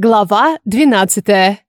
Глава 12.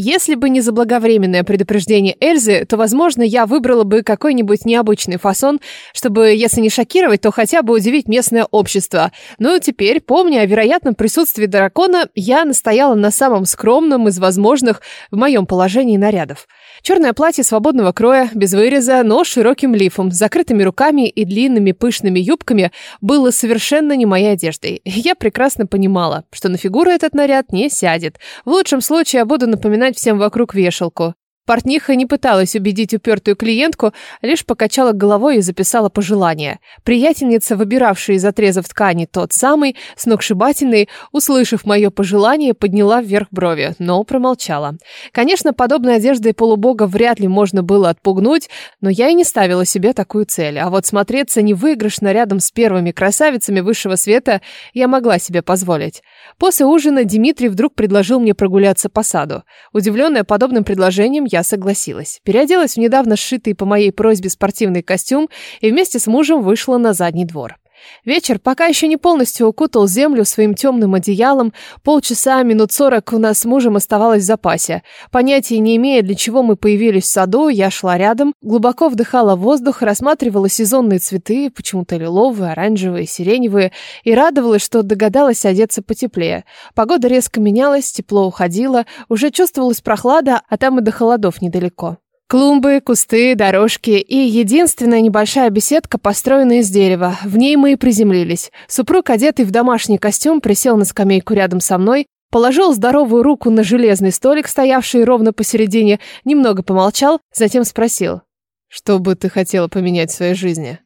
Если бы не заблаговременное предупреждение Эльзы, то, возможно, я выбрала бы какой-нибудь необычный фасон, чтобы, если не шокировать, то хотя бы удивить местное общество. Но теперь, помня о вероятном присутствии дракона, я настояла на самом скромном из возможных в моем положении нарядов. Черное платье свободного кроя, без выреза, но с широким лифом, закрытыми руками и длинными пышными юбками было совершенно не моей одеждой. Я прекрасно понимала, что на фигуру этот наряд не сядет. В лучшем случае я буду напоминать всем вокруг вешалку. Портниха не пыталась убедить упертую клиентку, лишь покачала головой и записала пожелание. Приятельница, выбиравшая из отрезов ткани тот самый, сногсшибательный, услышав мое пожелание, подняла вверх брови, но промолчала. Конечно, подобной одеждой полубога вряд ли можно было отпугнуть, но я и не ставила себе такую цель. А вот смотреться невыигрышно рядом с первыми красавицами высшего света я могла себе позволить. После ужина Дмитрий вдруг предложил мне прогуляться по саду. Удивленная подобным предложением, я согласилась. Переоделась в недавно сшитый по моей просьбе спортивный костюм и вместе с мужем вышла на задний двор. Вечер пока еще не полностью укутал землю своим темным одеялом. Полчаса, минут сорок у нас с мужем оставалось в запасе. Понятия не имея, для чего мы появились в саду, я шла рядом, глубоко вдыхала воздух, рассматривала сезонные цветы, почему-то лиловые, оранжевые, сиреневые, и радовалась, что догадалась одеться потеплее. Погода резко менялась, тепло уходило, уже чувствовалась прохлада, а там и до холодов недалеко. Клумбы, кусты, дорожки и единственная небольшая беседка, построенная из дерева. В ней мы и приземлились. Супруг, одетый в домашний костюм, присел на скамейку рядом со мной, положил здоровую руку на железный столик, стоявший ровно посередине, немного помолчал, затем спросил. «Что бы ты хотела поменять в своей жизни?»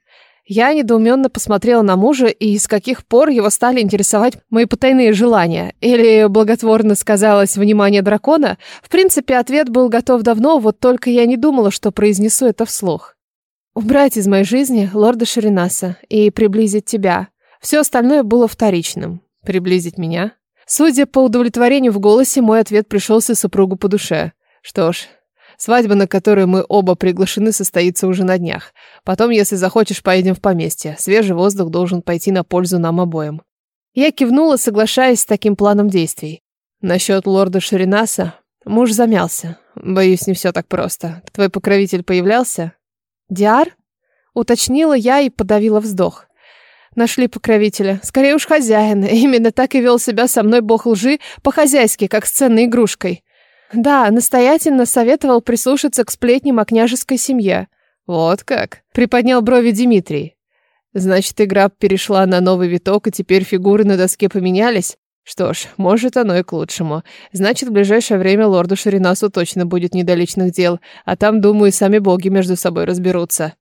Я недоуменно посмотрела на мужа, и с каких пор его стали интересовать мои потайные желания. Или благотворно сказалось внимание дракона? В принципе, ответ был готов давно, вот только я не думала, что произнесу это вслух. Убрать из моей жизни лорда Ширинаса и приблизить тебя. Все остальное было вторичным. Приблизить меня? Судя по удовлетворению в голосе, мой ответ пришелся супругу по душе. Что ж, Свадьба, на которую мы оба приглашены, состоится уже на днях. Потом, если захочешь, поедем в поместье. Свежий воздух должен пойти на пользу нам обоим. Я кивнула, соглашаясь с таким планом действий. Насчет лорда Ширинаса муж замялся. Боюсь, не все так просто. Твой покровитель появлялся? Диар? Уточнила я и подавила вздох. Нашли покровителя. Скорее уж хозяин. Именно так и вел себя со мной бог лжи, по-хозяйски, как с ценной игрушкой. Да, настоятельно советовал прислушаться к сплетням о княжеской семье. Вот как, приподнял брови Дмитрий. Значит, игра перешла на новый виток, и теперь фигуры на доске поменялись? Что ж, может, оно и к лучшему. Значит, в ближайшее время лорду Ширинасу точно будет не до личных дел, а там, думаю, сами боги между собой разберутся.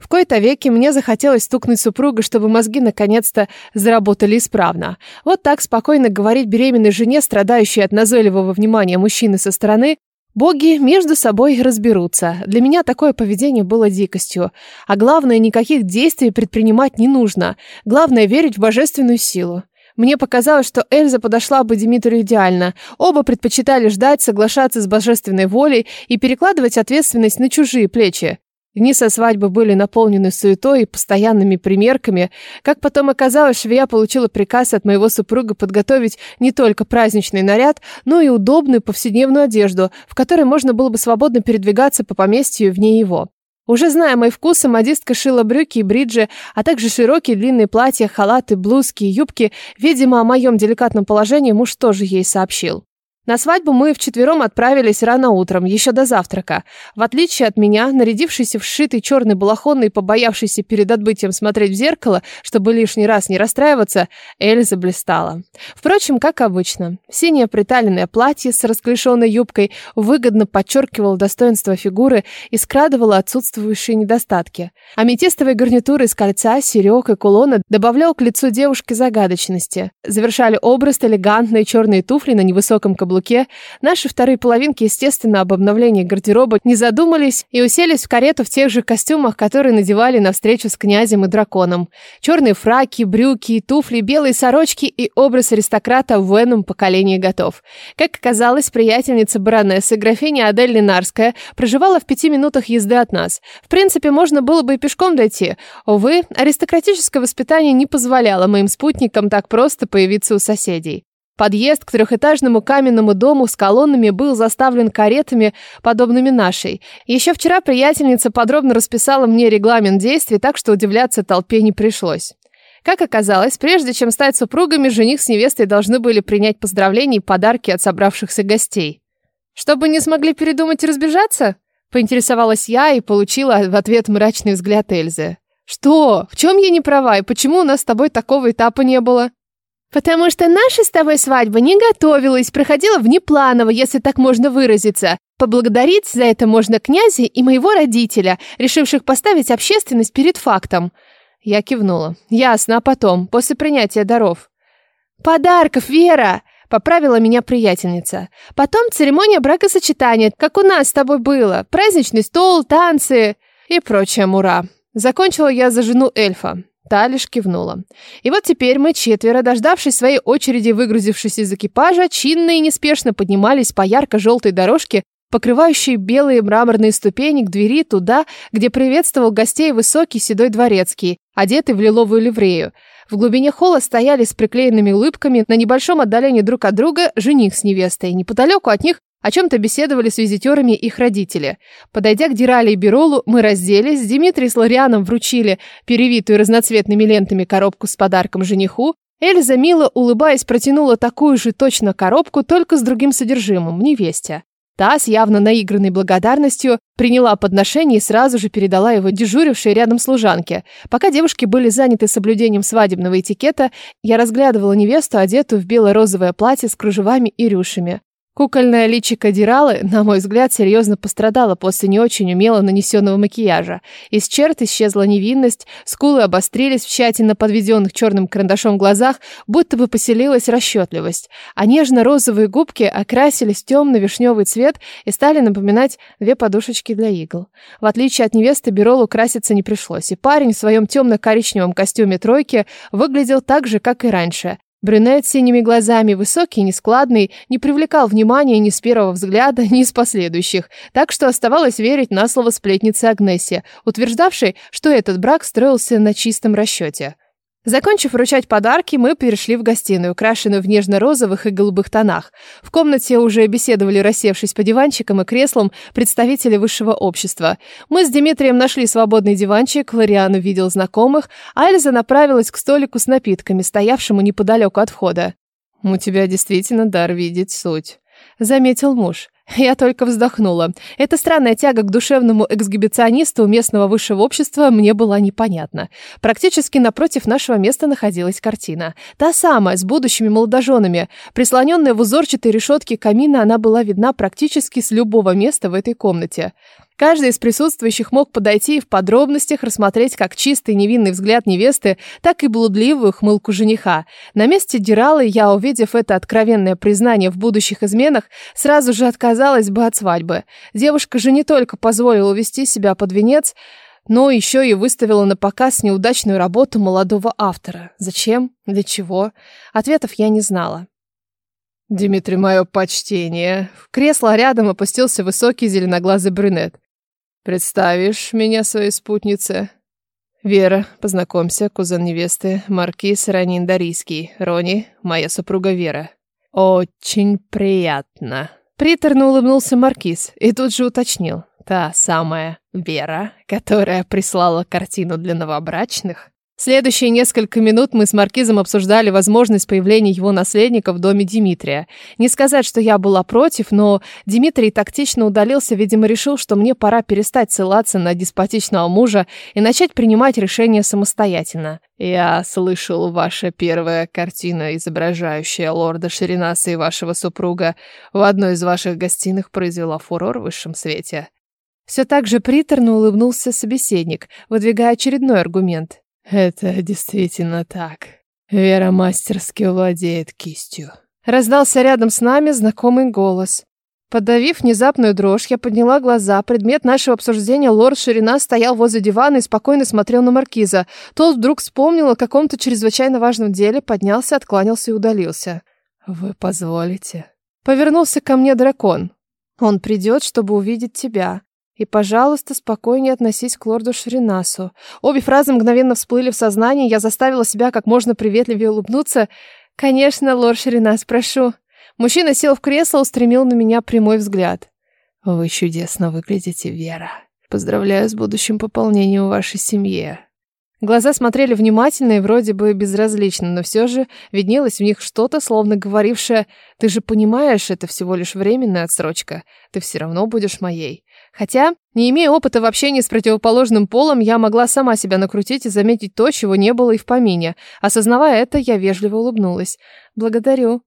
В кои-то веки мне захотелось стукнуть супруга, чтобы мозги наконец-то заработали исправно. Вот так спокойно говорить беременной жене, страдающей от назойливого внимания мужчины со стороны, Боги между собой разберутся. Для меня такое поведение было дикостью. А главное, никаких действий предпринимать не нужно. Главное, верить в божественную силу. Мне показалось, что Эльза подошла бы Димитрию идеально. Оба предпочитали ждать, соглашаться с божественной волей и перекладывать ответственность на чужие плечи. Дни со свадьбы были наполнены суетой и постоянными примерками. Как потом оказалось, швея получила приказ от моего супруга подготовить не только праздничный наряд, но и удобную повседневную одежду, в которой можно было бы свободно передвигаться по поместью вне его. Уже зная мои вкусы, модистка шила брюки и бриджи, а также широкие длинные платья, халаты, блузки и юбки. Видимо, о моем деликатном положении муж тоже ей сообщил. На свадьбу мы вчетвером отправились рано утром, еще до завтрака. В отличие от меня, нарядившийся в шитый черный балахон и побоявшийся перед отбытием смотреть в зеркало, чтобы лишний раз не расстраиваться, Эльза блистала. Впрочем, как обычно. Синее приталенное платье с расклешенной юбкой выгодно подчеркивало достоинство фигуры и скрадывало отсутствующие недостатки. Аметистовые гарнитуры из кольца, серег и кулона добавлял к лицу девушки загадочности. Завершали образ элегантные черные туфли на невысоком каблуке каблуке, наши вторые половинки, естественно, об обновлении гардероба не задумались и уселись в карету в тех же костюмах, которые надевали на встречу с князем и драконом. Черные фраки, брюки, туфли, белые сорочки и образ аристократа в ином поколении готов. Как оказалось, приятельница баронессы, графиня Адель Линарская, проживала в пяти минутах езды от нас. В принципе, можно было бы и пешком дойти. Увы, аристократическое воспитание не позволяло моим спутникам так просто появиться у соседей. Подъезд к трехэтажному каменному дому с колоннами был заставлен каретами, подобными нашей. Еще вчера приятельница подробно расписала мне регламент действий, так что удивляться толпе не пришлось. Как оказалось, прежде чем стать супругами, жених с невестой должны были принять поздравления и подарки от собравшихся гостей. Чтобы не смогли передумать и разбежаться? Поинтересовалась я и получила в ответ мрачный взгляд Эльзы. Что? В чем я не права и почему у нас с тобой такого этапа не было? Потому что наша с тобой свадьба не готовилась, проходила внепланово, если так можно выразиться. Поблагодарить за это можно князя и моего родителя, решивших поставить общественность перед фактом. Я кивнула. Ясно, а потом, после принятия даров. Подарков, Вера! Поправила меня приятельница. Потом церемония бракосочетания, как у нас с тобой было. Праздничный стол, танцы и прочая мура. Закончила я за жену эльфа. Та лишь кивнула. И вот теперь мы четверо, дождавшись своей очереди, выгрузившись из экипажа, чинно и неспешно поднимались по ярко-желтой дорожке, покрывающей белые мраморные ступени к двери туда, где приветствовал гостей высокий седой дворецкий, одетый в лиловую ливрею. В глубине холла стояли с приклеенными улыбками на небольшом отдалении друг от друга жених с невестой. Неподалеку от них о чем-то беседовали с визитерами их родители. Подойдя к Дирали и Биролу, мы разделись, Дмитрий с Лорианом вручили перевитую разноцветными лентами коробку с подарком жениху, Эльза, мило улыбаясь, протянула такую же точно коробку, только с другим содержимым, невесте. Та с явно наигранной благодарностью приняла подношение и сразу же передала его дежурившей рядом служанке. Пока девушки были заняты соблюдением свадебного этикета, я разглядывала невесту, одетую в бело-розовое платье с кружевами и рюшами. Кукольное личико Диралы, на мой взгляд, серьезно пострадало после не очень умело нанесенного макияжа. Из черт исчезла невинность, скулы обострились в тщательно подведенных черным карандашом глазах, будто бы поселилась расчетливость, а нежно-розовые губки окрасились в темно-вишневый цвет и стали напоминать две подушечки для игл. В отличие от невесты, Биролу краситься не пришлось, и парень в своем темно-коричневом костюме тройки выглядел так же, как и раньше, Брюнет с синими глазами, высокий, нескладный, не привлекал внимания ни с первого взгляда, ни с последующих, так что оставалось верить на слово сплетницы Агнессе, утверждавшей, что этот брак строился на чистом расчете. Закончив вручать подарки, мы перешли в гостиную, украшенную в нежно-розовых и голубых тонах. В комнате уже беседовали, рассевшись по диванчикам и креслам, представители высшего общества. Мы с Дмитрием нашли свободный диванчик, Лориан увидел знакомых, а Эльза направилась к столику с напитками, стоявшему неподалеку от входа. «У тебя действительно дар видеть суть», — заметил муж. Я только вздохнула. Эта странная тяга к душевному эксгибиционисту местного высшего общества мне была непонятна. Практически напротив нашего места находилась картина. Та самая, с будущими молодоженами. Прислоненная в узорчатой решетке камина, она была видна практически с любого места в этой комнате. Каждый из присутствующих мог подойти и в подробностях рассмотреть как чистый невинный взгляд невесты, так и блудливую хмылку жениха. На месте Диралы я, увидев это откровенное признание в будущих изменах, сразу же отказалась бы от свадьбы. Девушка же не только позволила увести себя под венец, но еще и выставила на показ неудачную работу молодого автора. Зачем? Для чего? Ответов я не знала. «Дмитрий, мое почтение!» В кресло рядом опустился высокий зеленоглазый брюнет. Представишь меня своей спутнице? Вера, познакомься, кузен невесты, маркиз Ранин Дарийский. Рони, моя супруга Вера. Очень приятно. Приторно улыбнулся маркиз и тут же уточнил. Та самая Вера, которая прислала картину для новобрачных? Следующие несколько минут мы с Маркизом обсуждали возможность появления его наследника в доме Дмитрия. Не сказать, что я была против, но Дмитрий тактично удалился, видимо, решил, что мне пора перестать ссылаться на деспотичного мужа и начать принимать решения самостоятельно. «Я слышал, ваша первая картина, изображающая лорда Ширинаса и вашего супруга, в одной из ваших гостиных произвела фурор в высшем свете». Все так же приторно улыбнулся собеседник, выдвигая очередной аргумент. Это действительно так. Вера мастерски владеет кистью. Раздался рядом с нами знакомый голос. Подавив внезапную дрожь, я подняла глаза. Предмет нашего обсуждения, лорд Ширина, стоял возле дивана и спокойно смотрел на маркиза. Тот вдруг вспомнил о каком-то чрезвычайно важном деле, поднялся, откланялся и удалился. «Вы позволите?» Повернулся ко мне дракон. «Он придет, чтобы увидеть тебя. И, пожалуйста, спокойнее относись к лорду Шринасу. Обе фразы мгновенно всплыли в сознание, я заставила себя как можно приветливее улыбнуться. Конечно, лорд Ширина, спрошу. Мужчина сел в кресло, устремил на меня прямой взгляд. Вы чудесно выглядите, Вера. Поздравляю с будущим пополнением вашей семьи. Глаза смотрели внимательно и вроде бы безразлично, но все же виднелось в них что-то, словно говорившее «Ты же понимаешь, это всего лишь временная отсрочка, ты все равно будешь моей». Хотя, не имея опыта в общении с противоположным полом, я могла сама себя накрутить и заметить то, чего не было и в помине. Осознавая это, я вежливо улыбнулась. «Благодарю».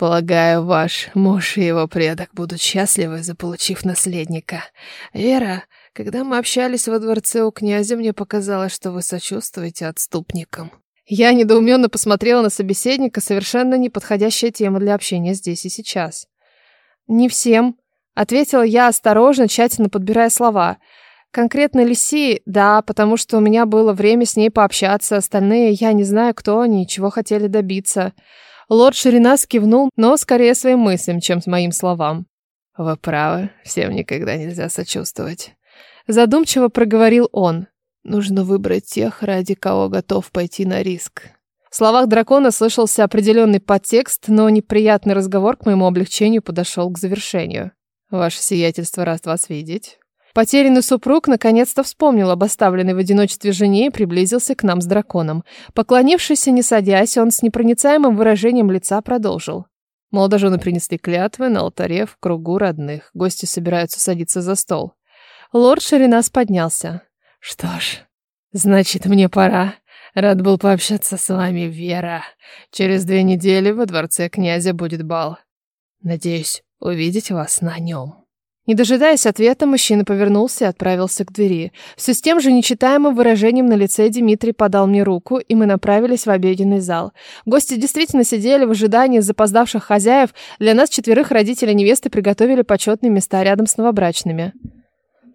Полагаю, ваш муж и его предок будут счастливы, заполучив наследника. Вера, когда мы общались во дворце у князя, мне показалось, что вы сочувствуете отступникам. Я недоуменно посмотрела на собеседника, совершенно неподходящая тема для общения здесь и сейчас. «Не всем», — ответила я осторожно, тщательно подбирая слова. «Конкретно Лиси, да, потому что у меня было время с ней пообщаться, остальные я не знаю, кто они чего хотели добиться». Лорд Ширинас кивнул, но скорее своим мыслям, чем с моим словам. «Вы правы, всем никогда нельзя сочувствовать». Задумчиво проговорил он. «Нужно выбрать тех, ради кого готов пойти на риск». В словах дракона слышался определенный подтекст, но неприятный разговор к моему облегчению подошел к завершению. «Ваше сиятельство, рад вас видеть». Потерянный супруг наконец-то вспомнил об оставленной в одиночестве жене и приблизился к нам с драконом. Поклонившись и не садясь, он с непроницаемым выражением лица продолжил. Молодожены принесли клятвы на алтаре в кругу родных. Гости собираются садиться за стол. Лорд Ширинас поднялся. «Что ж, значит, мне пора. Рад был пообщаться с вами, Вера. Через две недели во дворце князя будет бал. Надеюсь увидеть вас на нем». Не дожидаясь ответа, мужчина повернулся и отправился к двери. Все с тем же нечитаемым выражением на лице Дмитрий подал мне руку, и мы направились в обеденный зал. Гости действительно сидели в ожидании запоздавших хозяев. Для нас четверых родители невесты приготовили почетные места рядом с новобрачными.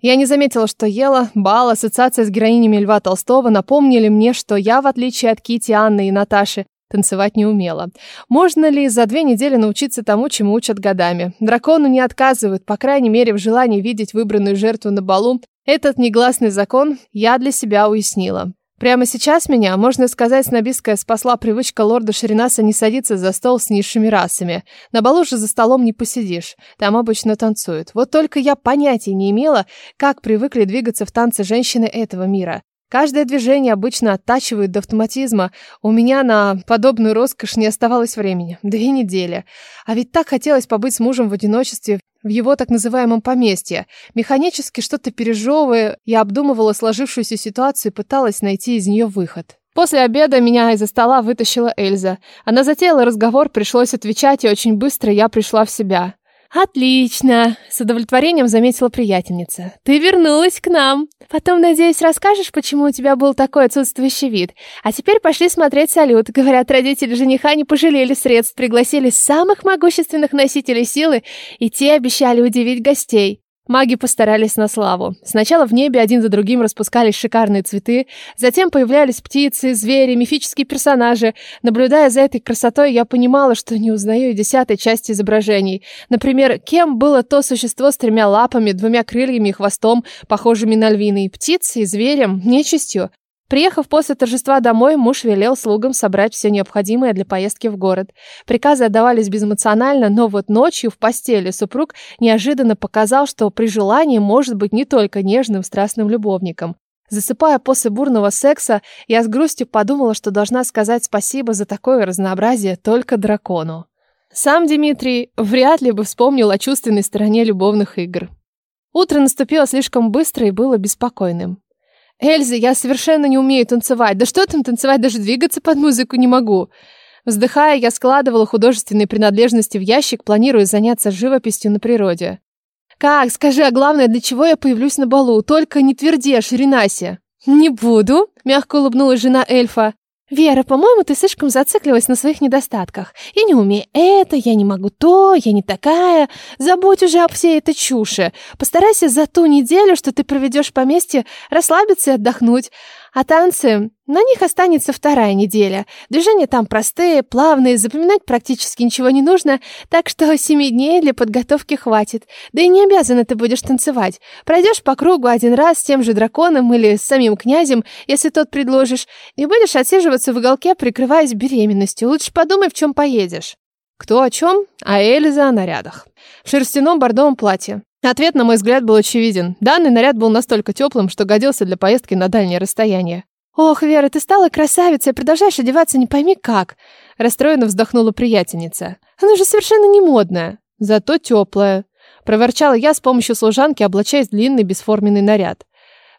Я не заметила, что ела. Бал, ассоциация с героинями Льва Толстого напомнили мне, что я, в отличие от Кити, Анны и Наташи, танцевать не умела. Можно ли за две недели научиться тому, чему учат годами? Дракону не отказывают, по крайней мере, в желании видеть выбранную жертву на балу. Этот негласный закон я для себя уяснила. Прямо сейчас меня, можно сказать, снобистская спасла привычка лорда Ширинаса не садиться за стол с низшими расами. На балу же за столом не посидишь, там обычно танцуют. Вот только я понятия не имела, как привыкли двигаться в танце женщины этого мира. Каждое движение обычно оттачивают до автоматизма. У меня на подобную роскошь не оставалось времени. Две недели. А ведь так хотелось побыть с мужем в одиночестве в его так называемом поместье. Механически что-то пережевывая, я обдумывала сложившуюся ситуацию и пыталась найти из нее выход. После обеда меня из-за стола вытащила Эльза. Она затеяла разговор, пришлось отвечать, и очень быстро я пришла в себя. «Отлично!» — с удовлетворением заметила приятельница. «Ты вернулась к нам. Потом, надеюсь, расскажешь, почему у тебя был такой отсутствующий вид. А теперь пошли смотреть салют. Говорят, родители жениха не пожалели средств, пригласили самых могущественных носителей силы, и те обещали удивить гостей. Маги постарались на славу. Сначала в небе один за другим распускались шикарные цветы, затем появлялись птицы, звери, мифические персонажи. Наблюдая за этой красотой, я понимала, что не узнаю и десятой части изображений. Например, кем было то существо с тремя лапами, двумя крыльями и хвостом, похожими на львиный, птицей, зверем, нечистью. Приехав после торжества домой, муж велел слугам собрать все необходимое для поездки в город. Приказы отдавались безэмоционально, но вот ночью в постели супруг неожиданно показал, что при желании может быть не только нежным, страстным любовником. Засыпая после бурного секса, я с грустью подумала, что должна сказать спасибо за такое разнообразие только дракону. Сам Дмитрий вряд ли бы вспомнил о чувственной стороне любовных игр. Утро наступило слишком быстро и было беспокойным. Эльза, я совершенно не умею танцевать. Да что там танцевать, даже двигаться под музыку не могу. Вздыхая, я складывала художественные принадлежности в ящик, планируя заняться живописью на природе. «Как? Скажи, а главное, для чего я появлюсь на балу? Только не тверди, Ширинасе!» «Не буду», — мягко улыбнулась жена эльфа. «Вера, по-моему, ты слишком зациклилась на своих недостатках. Я не умею это, я не могу то, я не такая. Забудь уже об всей этой чуши. Постарайся за ту неделю, что ты проведешь в поместье, расслабиться и отдохнуть. А танцы? На них останется вторая неделя. Движения там простые, плавные, запоминать практически ничего не нужно, так что семи дней для подготовки хватит. Да и не обязан ты будешь танцевать. Пройдешь по кругу один раз с тем же драконом или с самим князем, если тот предложишь, и будешь отсиживаться в уголке, прикрываясь беременностью. Лучше подумай, в чем поедешь. Кто о чем, а Эльза о нарядах. В шерстяном бордовом платье. Ответ, на мой взгляд, был очевиден. Данный наряд был настолько теплым, что годился для поездки на дальнее расстояние. «Ох, Вера, ты стала красавицей, продолжаешь одеваться не пойми как!» Расстроенно вздохнула приятельница. «Она же совершенно не модная, зато теплая!» Проворчала я с помощью служанки, облачаясь в длинный бесформенный наряд.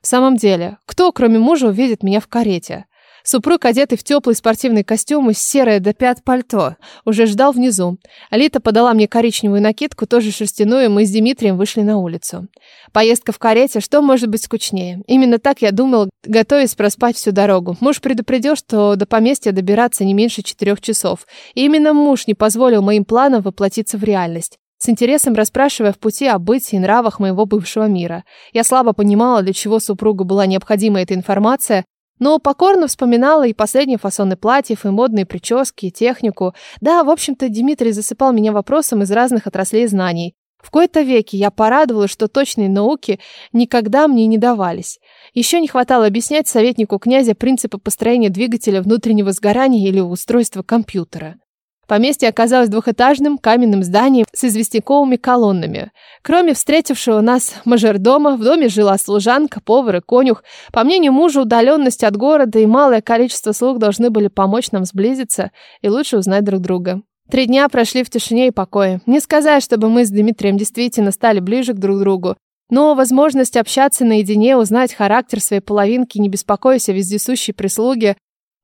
В самом деле, кто, кроме мужа, увидит меня в карете? Супруг, одетый в теплый спортивный костюм и серое до пят пальто, уже ждал внизу. Алита подала мне коричневую накидку, тоже шерстяную, и мы с Дмитрием вышли на улицу. Поездка в карете, что может быть скучнее? Именно так я думал, готовясь проспать всю дорогу. Муж предупредил, что до поместья добираться не меньше четырех часов. И именно муж не позволил моим планам воплотиться в реальность с интересом расспрашивая в пути о быте и нравах моего бывшего мира. Я слабо понимала, для чего супругу была необходима эта информация, но покорно вспоминала и последние фасоны платьев, и модные прически, и технику. Да, в общем-то, Дмитрий засыпал меня вопросом из разных отраслей знаний. В кои-то веки я порадовалась, что точные науки никогда мне не давались. Еще не хватало объяснять советнику князя принципы построения двигателя внутреннего сгорания или устройства компьютера. Поместье оказалось двухэтажным каменным зданием с известняковыми колоннами. Кроме встретившего нас мажордома, в доме жила служанка, повар и конюх. По мнению мужа, удаленность от города и малое количество слуг должны были помочь нам сблизиться и лучше узнать друг друга. Три дня прошли в тишине и покое. Не сказать, чтобы мы с Дмитрием действительно стали ближе к друг другу. Но возможность общаться наедине, узнать характер своей половинки, не беспокоясь о вездесущей прислуге,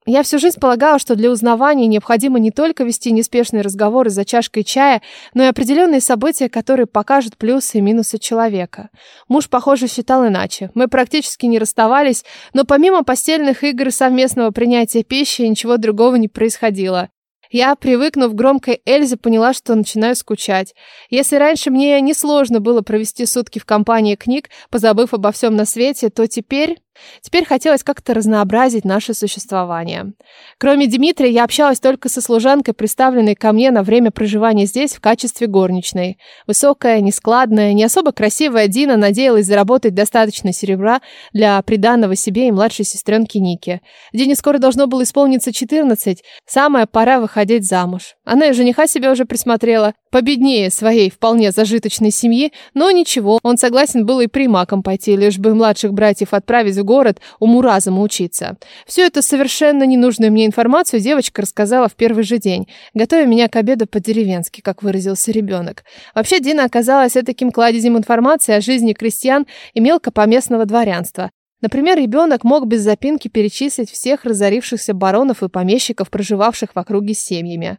я всю жизнь полагала, что для узнавания необходимо не только вести неспешные разговоры за чашкой чая, но и определенные события, которые покажут плюсы и минусы человека. Муж, похоже, считал иначе. Мы практически не расставались, но помимо постельных игр и совместного принятия пищи ничего другого не происходило. Я, привыкнув к громкой Эльзе, поняла, что начинаю скучать. Если раньше мне несложно было провести сутки в компании книг, позабыв обо всем на свете, то теперь... Теперь хотелось как-то разнообразить наше существование. Кроме Дмитрия, я общалась только со служанкой, представленной ко мне на время проживания здесь в качестве горничной. Высокая, нескладная, не особо красивая Дина надеялась заработать достаточно серебра для приданного себе и младшей сестренки Ники. Дине скоро должно было исполниться 14, самая пора выходить замуж. Она и жениха себе уже присмотрела, победнее своей вполне зажиточной семьи, но ничего, он согласен был и примаком пойти, лишь бы младших братьев отправить в город уму-разуму учиться. Все это совершенно ненужную мне информацию девочка рассказала в первый же день, готовя меня к обеду по-деревенски, как выразился ребенок. Вообще Дина оказалась таким кладезем информации о жизни крестьян и мелкопоместного дворянства. Например, ребенок мог без запинки перечислить всех разорившихся баронов и помещиков, проживавших в округе с семьями.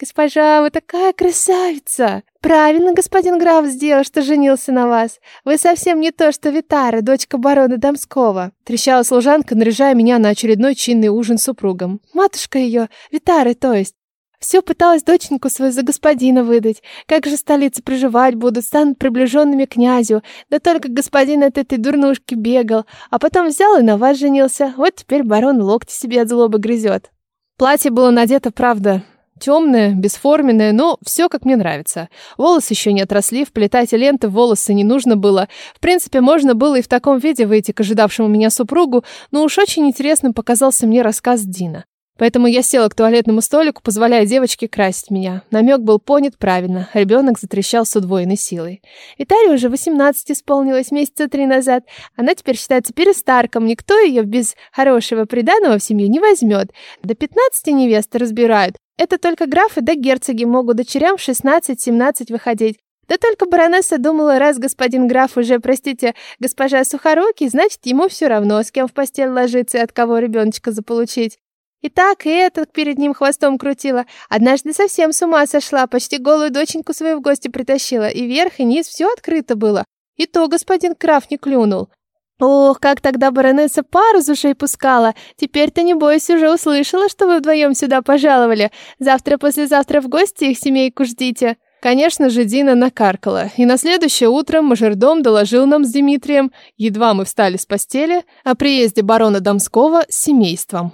«Госпожа, вы такая красавица! Правильно господин граф сделал, что женился на вас. Вы совсем не то, что Витара, дочка барона Домского!» Трещала служанка, наряжая меня на очередной чинный ужин с супругом. «Матушка ее, Витары, то есть!» Все пыталась доченьку свою за господина выдать. Как же столицы проживать будут, станут приближенными князю. Да только господин от этой дурнушки бегал, а потом взял и на вас женился. Вот теперь барон локти себе от злобы грызет. Платье было надето, правда, Темная, бесформенная, но все как мне нравится. Волосы еще не отросли, вплетать ленты в волосы не нужно было. В принципе, можно было и в таком виде выйти к ожидавшему меня супругу, но уж очень интересным показался мне рассказ Дина. Поэтому я села к туалетному столику, позволяя девочке красить меня. Намек был понят правильно. Ребенок затрещал с удвоенной силой. Виталий уже 18 исполнилось месяца три назад. Она теперь считается перестарком. Никто ее без хорошего приданого в семью не возьмет. До 15 невесты разбирают. Это только графы да герцоги могут дочерям в 16-17 выходить. Да только баронесса думала, раз господин граф уже, простите, госпожа Сухорукий, значит, ему все равно, с кем в постель ложиться и от кого ребеночка заполучить. И так, и этот перед ним хвостом крутила. Однажды совсем с ума сошла, почти голую доченьку свою в гости притащила, и верх, и низ все открыто было. И то господин Краф не клюнул. Ох, как тогда баронесса пару с ушей пускала. Теперь-то, небось, уже услышала, что вы вдвоем сюда пожаловали. Завтра-послезавтра в гости их семейку ждите. Конечно же, Дина накаркала, и на следующее утро мажордом доложил нам с Дмитрием, едва мы встали с постели, о приезде барона Домского с семейством.